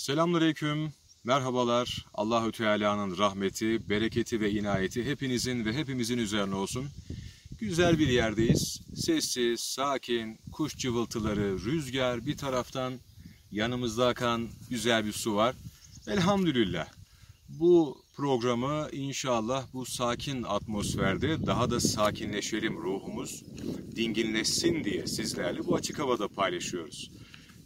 Selamünaleyküm. Merhabalar. Allahü Teala'nın rahmeti, bereketi ve inayeti hepinizin ve hepimizin üzerine olsun. Güzel bir yerdeyiz. Sessiz, sakin, kuş cıvıltıları, rüzgar bir taraftan yanımızda akan güzel bir su var. Elhamdülillah. Bu programı inşallah bu sakin atmosferde daha da sakinleşelim ruhumuz, dinginleşsin diye sizlerle bu açık havada paylaşıyoruz.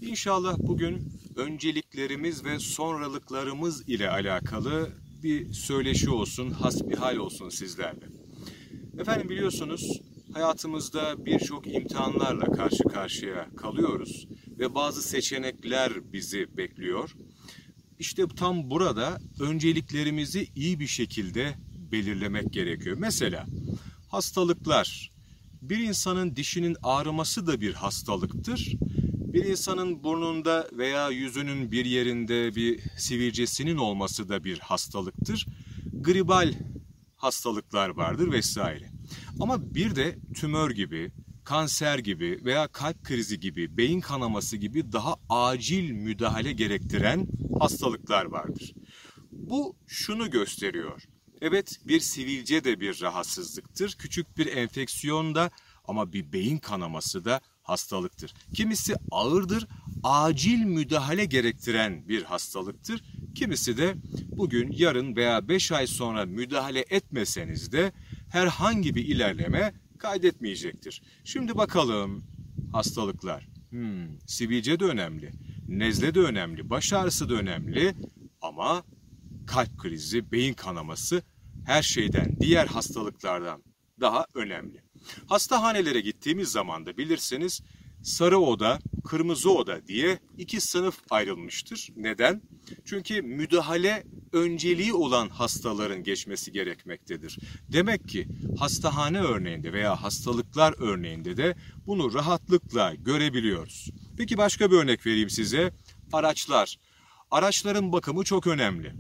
İnşallah bugün önceliklerimiz ve sonralıklarımız ile alakalı bir söyleşi olsun, hasbihal olsun sizlerle. Efendim biliyorsunuz hayatımızda birçok imtihanlarla karşı karşıya kalıyoruz ve bazı seçenekler bizi bekliyor. İşte tam burada önceliklerimizi iyi bir şekilde belirlemek gerekiyor. Mesela hastalıklar. Bir insanın dişinin ağrıması da bir hastalıktır. Bir insanın burnunda veya yüzünün bir yerinde bir sivilcesinin olması da bir hastalıktır. Gribal hastalıklar vardır vesaire. Ama bir de tümör gibi, kanser gibi veya kalp krizi gibi, beyin kanaması gibi daha acil müdahale gerektiren hastalıklar vardır. Bu şunu gösteriyor. Evet bir sivilce de bir rahatsızlıktır. Küçük bir enfeksiyon da ama bir beyin kanaması da hastalıktır. Kimisi ağırdır, acil müdahale gerektiren bir hastalıktır. Kimisi de bugün, yarın veya 5 ay sonra müdahale etmeseniz de herhangi bir ilerleme kaydetmeyecektir. Şimdi bakalım hastalıklar. Hmm, sivilce de önemli, nezle de önemli, baş ağrısı da önemli ama kalp krizi, beyin kanaması her şeyden, diğer hastalıklardan daha önemli. Hastahanelere gittiğimiz zaman da bilirsiniz sarı oda, kırmızı oda diye iki sınıf ayrılmıştır. Neden? Çünkü müdahale önceliği olan hastaların geçmesi gerekmektedir. Demek ki hastahane örneğinde veya hastalıklar örneğinde de bunu rahatlıkla görebiliyoruz. Peki başka bir örnek vereyim size. Araçlar. Araçların bakımı çok önemli.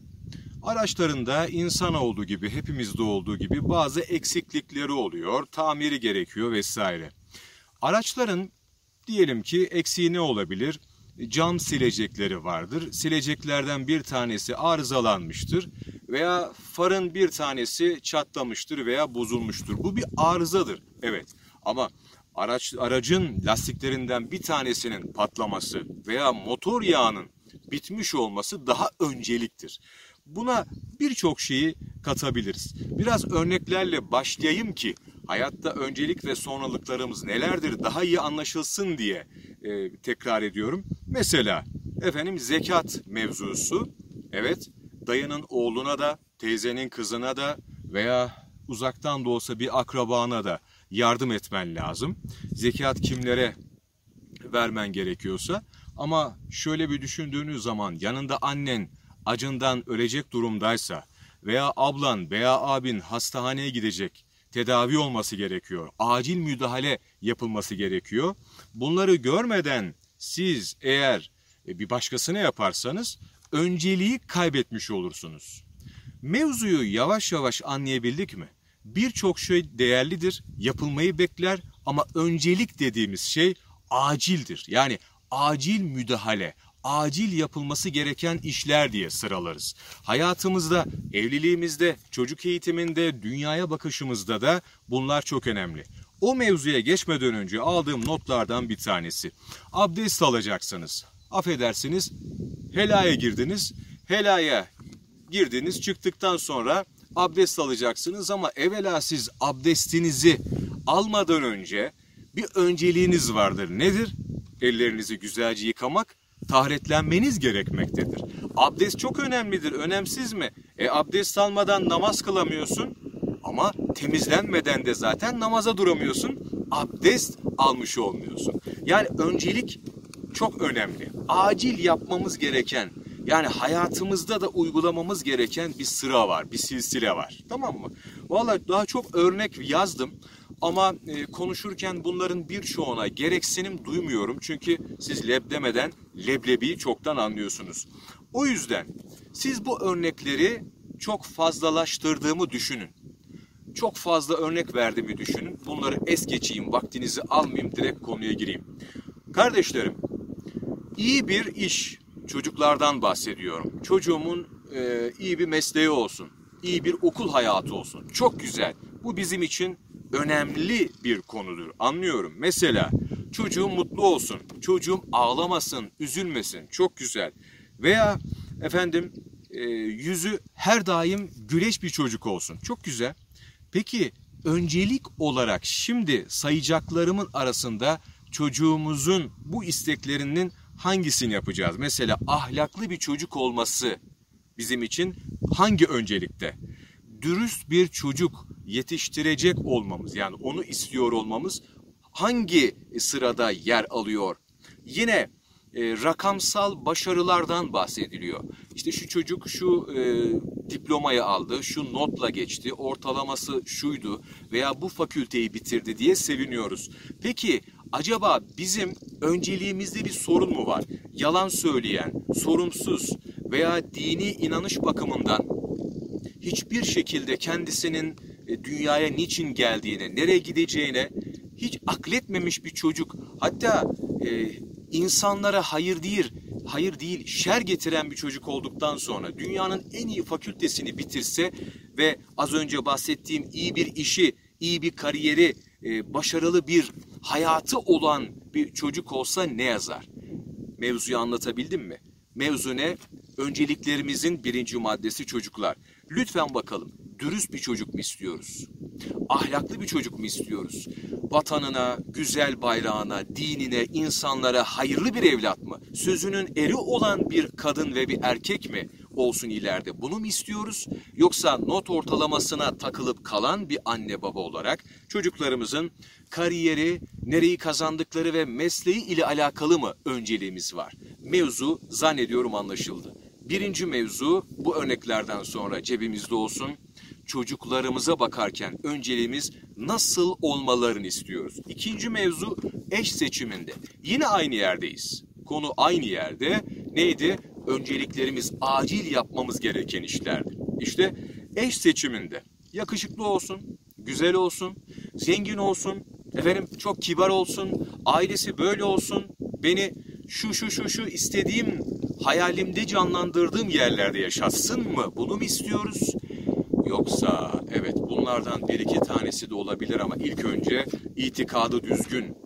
Araçlarında insan olduğu gibi, hepimizde olduğu gibi bazı eksiklikleri oluyor, tamiri gerekiyor vesaire. Araçların diyelim ki eksiği ne olabilir? Cam silecekleri vardır. Sileceklerden bir tanesi arızalanmıştır veya farın bir tanesi çatlamıştır veya bozulmuştur. Bu bir arızadır. Evet. Ama araç aracın lastiklerinden bir tanesinin patlaması veya motor yağının bitmiş olması daha önceliktir. Buna birçok şeyi katabiliriz. Biraz örneklerle başlayayım ki hayatta öncelik ve sonralıklarımız nelerdir daha iyi anlaşılsın diye e, tekrar ediyorum. Mesela efendim zekat mevzusu. Evet dayının oğluna da teyzenin kızına da veya uzaktan da olsa bir akrabana da yardım etmen lazım. Zekat kimlere vermen gerekiyorsa ama şöyle bir düşündüğünüz zaman yanında annen acından ölecek durumdaysa veya ablan veya abin hastaneye gidecek, tedavi olması gerekiyor. Acil müdahale yapılması gerekiyor. Bunları görmeden siz eğer e, bir başkasına yaparsanız önceliği kaybetmiş olursunuz. Mevzuyu yavaş yavaş anlayabildik mi? Birçok şey değerlidir, yapılmayı bekler ama öncelik dediğimiz şey acildir. Yani acil müdahale, acil yapılması gereken işler diye sıralarız. Hayatımızda, evliliğimizde, çocuk eğitiminde, dünyaya bakışımızda da bunlar çok önemli. O mevzuya geçmeden önce aldığım notlardan bir tanesi. Abdest alacaksınız. Affedersiniz, helaya girdiniz. Helaya girdiniz, çıktıktan sonra abdest alacaksınız ama evvela siz abdestinizi almadan önce bir önceliğiniz vardır. Nedir? Ellerinizi güzelce yıkamak tahretlenmeniz gerekmektedir. Abdest çok önemlidir, önemsiz mi? E abdest almadan namaz kılamıyorsun ama temizlenmeden de zaten namaza duramıyorsun. Abdest almış olmuyorsun. Yani öncelik çok önemli. Acil yapmamız gereken yani hayatımızda da uygulamamız gereken bir sıra var, bir silsile var. Tamam mı? Vallahi daha çok örnek yazdım. Ama e, konuşurken bunların birçoğuna gereksinim duymuyorum. Çünkü siz leb demeden leblebiyi çoktan anlıyorsunuz. O yüzden siz bu örnekleri çok fazlalaştırdığımı düşünün. Çok fazla örnek verdiğimi düşünün. Bunları es geçeyim, vaktinizi almayayım, direkt konuya gireyim. Kardeşlerim, iyi bir iş, çocuklardan bahsediyorum. Çocuğumun e, iyi bir mesleği olsun, iyi bir okul hayatı olsun. Çok güzel. Bu bizim için önemli bir konudur. Anlıyorum. Mesela çocuğum mutlu olsun, çocuğum ağlamasın, üzülmesin. Çok güzel. Veya efendim e, yüzü her daim güleç bir çocuk olsun. Çok güzel. Peki öncelik olarak şimdi sayacaklarımın arasında çocuğumuzun bu isteklerinin hangisini yapacağız? Mesela ahlaklı bir çocuk olması bizim için hangi öncelikte? Dürüst bir çocuk yetiştirecek olmamız yani onu istiyor olmamız hangi sırada yer alıyor? Yine e, rakamsal başarılardan bahsediliyor. İşte şu çocuk şu e, diplomayı aldı, şu notla geçti, ortalaması şuydu veya bu fakülteyi bitirdi diye seviniyoruz. Peki acaba bizim önceliğimizde bir sorun mu var? Yalan söyleyen, sorumsuz veya dini inanış bakımından hiçbir şekilde kendisinin dünyaya niçin geldiğine, nereye gideceğine hiç akletmemiş bir çocuk, hatta e, insanlara hayır değil, hayır değil, şer getiren bir çocuk olduktan sonra dünyanın en iyi fakültesini bitirse ve az önce bahsettiğim iyi bir işi, iyi bir kariyeri, e, başarılı bir hayatı olan bir çocuk olsa ne yazar? Mevzuyu anlatabildim mi? Mevzu ne? Önceliklerimizin birinci maddesi çocuklar. Lütfen bakalım dürüst bir çocuk mu istiyoruz? Ahlaklı bir çocuk mu istiyoruz? Vatanına, güzel bayrağına, dinine, insanlara hayırlı bir evlat mı? Sözünün eri olan bir kadın ve bir erkek mi olsun ileride? Bunu mu istiyoruz? Yoksa not ortalamasına takılıp kalan bir anne baba olarak çocuklarımızın kariyeri, nereyi kazandıkları ve mesleği ile alakalı mı önceliğimiz var? Mevzu zannediyorum anlaşıldı. Birinci mevzu bu örneklerden sonra cebimizde olsun. Çocuklarımıza bakarken önceliğimiz nasıl olmalarını istiyoruz. İkinci mevzu eş seçiminde. Yine aynı yerdeyiz. Konu aynı yerde. Neydi? Önceliklerimiz acil yapmamız gereken işlerdi. İşte eş seçiminde yakışıklı olsun, güzel olsun, zengin olsun, efendim çok kibar olsun, ailesi böyle olsun, beni şu şu şu şu istediğim hayalimde canlandırdığım yerlerde yaşatsın mı? Bunu mu istiyoruz? Yoksa evet bunlardan bir iki tanesi de olabilir ama ilk önce itikadı düzgün,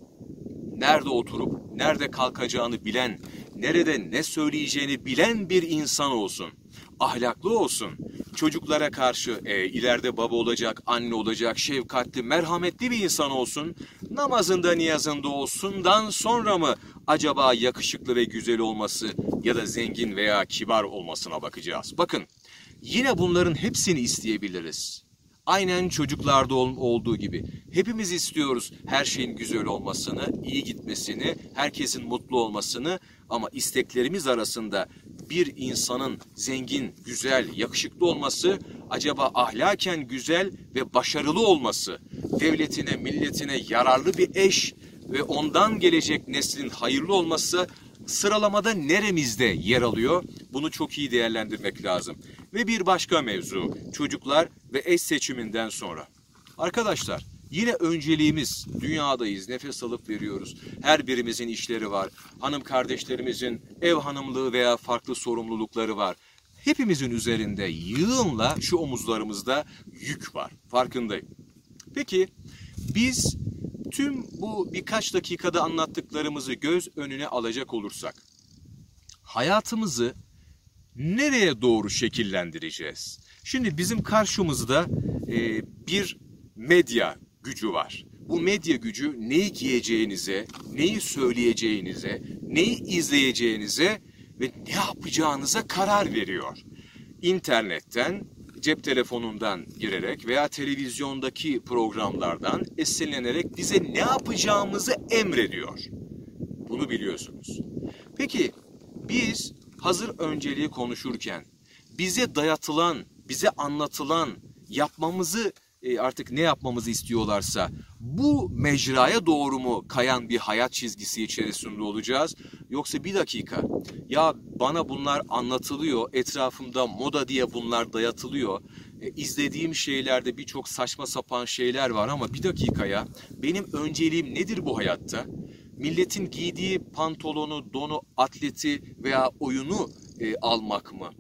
nerede oturup nerede kalkacağını bilen, nerede ne söyleyeceğini bilen bir insan olsun. Ahlaklı olsun. Çocuklara karşı e, ileride baba olacak, anne olacak, şefkatli, merhametli bir insan olsun. Namazında, niyazında olsundan sonra mı acaba yakışıklı ve güzel olması ya da zengin veya kibar olmasına bakacağız. Bakın yine bunların hepsini isteyebiliriz. Aynen çocuklarda olduğu gibi. Hepimiz istiyoruz her şeyin güzel olmasını, iyi gitmesini, herkesin mutlu olmasını ama isteklerimiz arasında bir insanın zengin, güzel, yakışıklı olması, acaba ahlaken güzel ve başarılı olması, devletine, milletine yararlı bir eş ve ondan gelecek neslin hayırlı olması sıralamada neremizde yer alıyor? Bunu çok iyi değerlendirmek lazım. Ve bir başka mevzu çocuklar ve eş seçiminden sonra. Arkadaşlar yine önceliğimiz dünyadayız nefes alıp veriyoruz. Her birimizin işleri var. Hanım kardeşlerimizin ev hanımlığı veya farklı sorumlulukları var. Hepimizin üzerinde yığınla şu omuzlarımızda yük var. Farkındayım. Peki biz tüm bu birkaç dakikada anlattıklarımızı göz önüne alacak olursak hayatımızı nereye doğru şekillendireceğiz? Şimdi bizim karşımızda e, bir medya gücü var. Bu medya gücü neyi giyeceğinize, neyi söyleyeceğinize, neyi izleyeceğinize ve ne yapacağınıza karar veriyor. İnternetten, cep telefonundan girerek veya televizyondaki programlardan esinlenerek bize ne yapacağımızı emrediyor. Bunu biliyorsunuz. Peki biz hazır önceliği konuşurken bize dayatılan, bize anlatılan, yapmamızı e, artık ne yapmamızı istiyorlarsa bu mecraya doğru mu kayan bir hayat çizgisi içerisinde olacağız? Yoksa bir dakika ya bana bunlar anlatılıyor, etrafımda moda diye bunlar dayatılıyor. E, izlediğim şeylerde birçok saçma sapan şeyler var ama bir dakika ya benim önceliğim nedir bu hayatta? Milletin giydiği pantolonu, donu, atleti veya oyunu e, almak mı?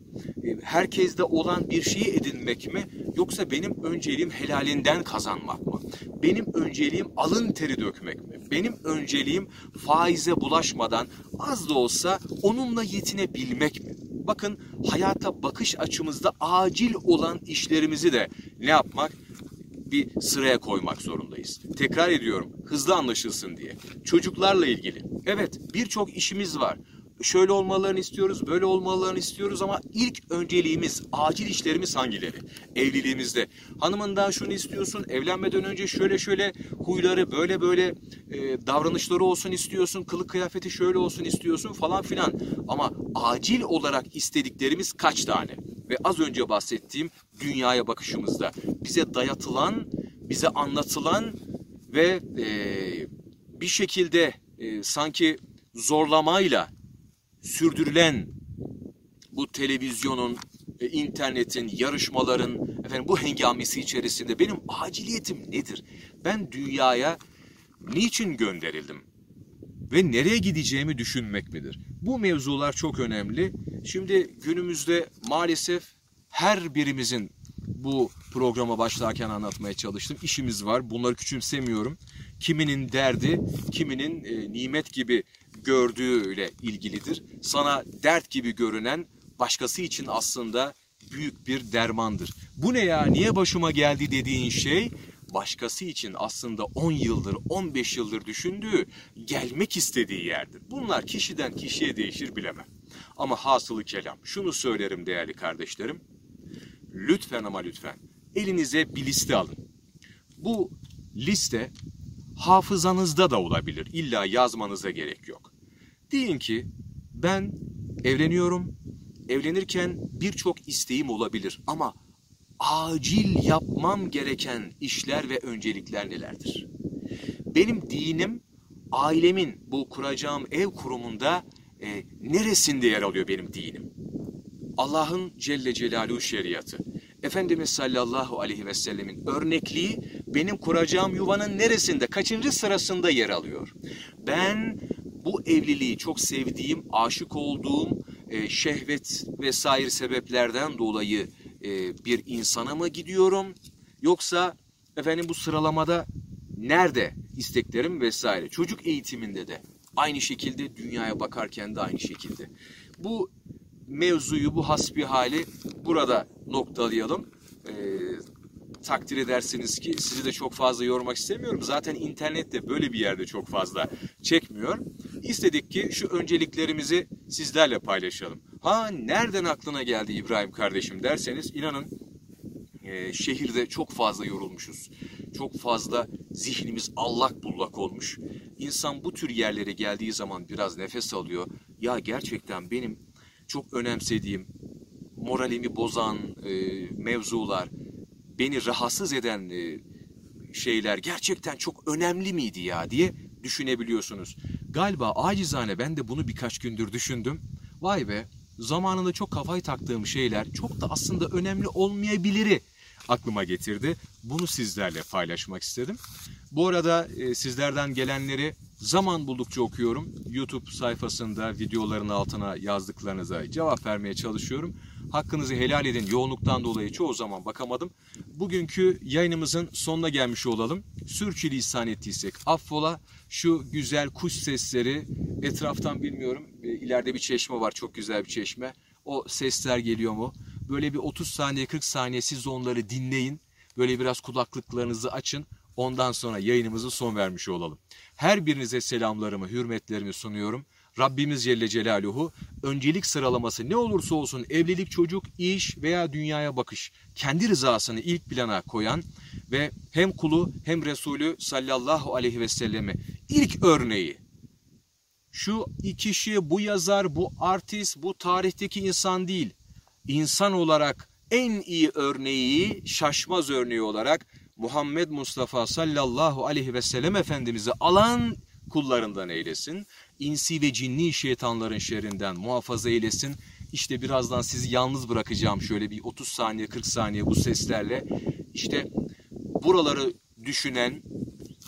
E, herkeste olan bir şeyi edinmek mi? Yoksa benim önceliğim helalinden kazanmak mı? Benim önceliğim alın teri dökmek mi? Benim önceliğim faize bulaşmadan az da olsa onunla yetinebilmek mi? Bakın hayata bakış açımızda acil olan işlerimizi de ne yapmak? Bir sıraya koymak zorundayız. Tekrar ediyorum hızlı anlaşılsın diye. Çocuklarla ilgili. Evet birçok işimiz var şöyle olmalarını istiyoruz, böyle olmalarını istiyoruz ama ilk önceliğimiz, acil işlerimiz hangileri? Evliliğimizde. Hanımından şunu istiyorsun, evlenmeden önce şöyle şöyle huyları, böyle böyle e, davranışları olsun istiyorsun, kılık kıyafeti şöyle olsun istiyorsun falan filan. Ama acil olarak istediklerimiz kaç tane? Ve az önce bahsettiğim dünyaya bakışımızda bize dayatılan, bize anlatılan ve e, bir şekilde e, sanki zorlamayla sürdürülen bu televizyonun, e, internetin, yarışmaların, efendim bu hengamesi içerisinde benim aciliyetim nedir? Ben dünyaya niçin gönderildim? Ve nereye gideceğimi düşünmek midir? Bu mevzular çok önemli. Şimdi günümüzde maalesef her birimizin bu programa başlarken anlatmaya çalıştım. İşimiz var. Bunları küçümsemiyorum. Kiminin derdi, kiminin e, nimet gibi gördüğüyle ilgilidir. Sana dert gibi görünen başkası için aslında büyük bir dermandır. Bu ne ya niye başıma geldi dediğin şey başkası için aslında 10 yıldır 15 yıldır düşündüğü gelmek istediği yerdir. Bunlar kişiden kişiye değişir bilemem. Ama hasılı kelam şunu söylerim değerli kardeşlerim. Lütfen ama lütfen elinize bir liste alın. Bu liste hafızanızda da olabilir. İlla yazmanıza gerek yok. Deyin ki ben evleniyorum. Evlenirken birçok isteğim olabilir ama acil yapmam gereken işler ve öncelikler nelerdir? Benim dinim ailemin bu kuracağım ev kurumunda e, neresinde yer alıyor benim dinim? Allah'ın Celle Celaluhu şeriatı. Efendimiz sallallahu aleyhi ve sellemin örnekliği benim kuracağım yuvanın neresinde, kaçıncı sırasında yer alıyor? Ben bu evliliği çok sevdiğim, aşık olduğum, e, şehvet vesaire sebeplerden dolayı e, bir insana mı gidiyorum? Yoksa efendim bu sıralamada nerede isteklerim vesaire? Çocuk eğitiminde de aynı şekilde dünyaya bakarken de aynı şekilde. Bu mevzuyu, bu hasbi hali burada noktalayalım. Ee, takdir edersiniz ki sizi de çok fazla yormak istemiyorum. Zaten internette böyle bir yerde çok fazla çekmiyor. İstedik ki şu önceliklerimizi sizlerle paylaşalım. Ha nereden aklına geldi İbrahim kardeşim derseniz inanın e, şehirde çok fazla yorulmuşuz. Çok fazla zihnimiz allak bullak olmuş. İnsan bu tür yerlere geldiği zaman biraz nefes alıyor. Ya gerçekten benim çok önemsediğim, moralimi bozan e, mevzular, beni rahatsız eden e, şeyler gerçekten çok önemli miydi ya diye düşünebiliyorsunuz. Galiba acizane ben de bunu birkaç gündür düşündüm. Vay be zamanında çok kafayı taktığım şeyler çok da aslında önemli olmayabiliri aklıma getirdi. Bunu sizlerle paylaşmak istedim. Bu arada e, sizlerden gelenleri zaman buldukça okuyorum. YouTube sayfasında videoların altına yazdıklarınıza cevap vermeye çalışıyorum. Hakkınızı helal edin. Yoğunluktan dolayı çoğu zaman bakamadım. Bugünkü yayınımızın sonuna gelmiş olalım. Sürçülisan ettiysek affola. Şu güzel kuş sesleri etraftan bilmiyorum. E, ileride bir çeşme var. Çok güzel bir çeşme. O sesler geliyor mu? Böyle bir 30 saniye 40 saniye siz onları dinleyin. Böyle biraz kulaklıklarınızı açın. Ondan sonra yayınımızı son vermiş olalım. Her birinize selamlarımı, hürmetlerimi sunuyorum. Rabbimiz Celle Celaluhu öncelik sıralaması ne olursa olsun evlilik, çocuk, iş veya dünyaya bakış kendi rızasını ilk plana koyan ve hem kulu hem Resulü sallallahu aleyhi ve sellemi ilk örneği şu kişi, bu yazar, bu artist, bu tarihteki insan değil. İnsan olarak en iyi örneği, şaşmaz örneği olarak Muhammed Mustafa sallallahu aleyhi ve sellem Efendimiz'i alan kullarından eylesin. İnsi ve cinni şeytanların şerrinden muhafaza eylesin. İşte birazdan sizi yalnız bırakacağım şöyle bir 30 saniye 40 saniye bu seslerle. İşte buraları düşünen,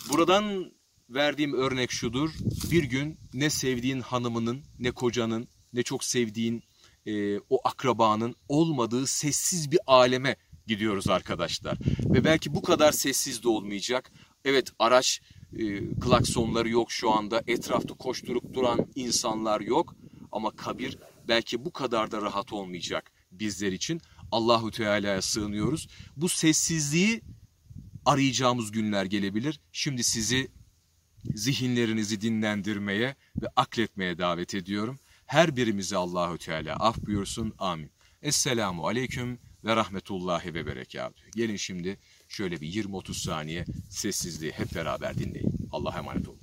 buradan verdiğim örnek şudur. bir gün ne sevdiğin hanımının, ne kocanın, ne çok sevdiğin e, o akrabanın olmadığı sessiz bir aleme gidiyoruz arkadaşlar. Ve belki bu kadar sessiz de olmayacak. Evet araç e, klaksonları yok şu anda. Etrafta koşturup duran insanlar yok. Ama kabir belki bu kadar da rahat olmayacak bizler için. Allahu Teala'ya sığınıyoruz. Bu sessizliği arayacağımız günler gelebilir. Şimdi sizi zihinlerinizi dinlendirmeye ve akletmeye davet ediyorum. Her birimizi Allahu Teala af buyursun. Amin. Esselamu aleyküm ve rahmetullahi ve berekatü. Gelin şimdi şöyle bir 20-30 saniye sessizliği hep beraber dinleyin. Allah'a emanet olun.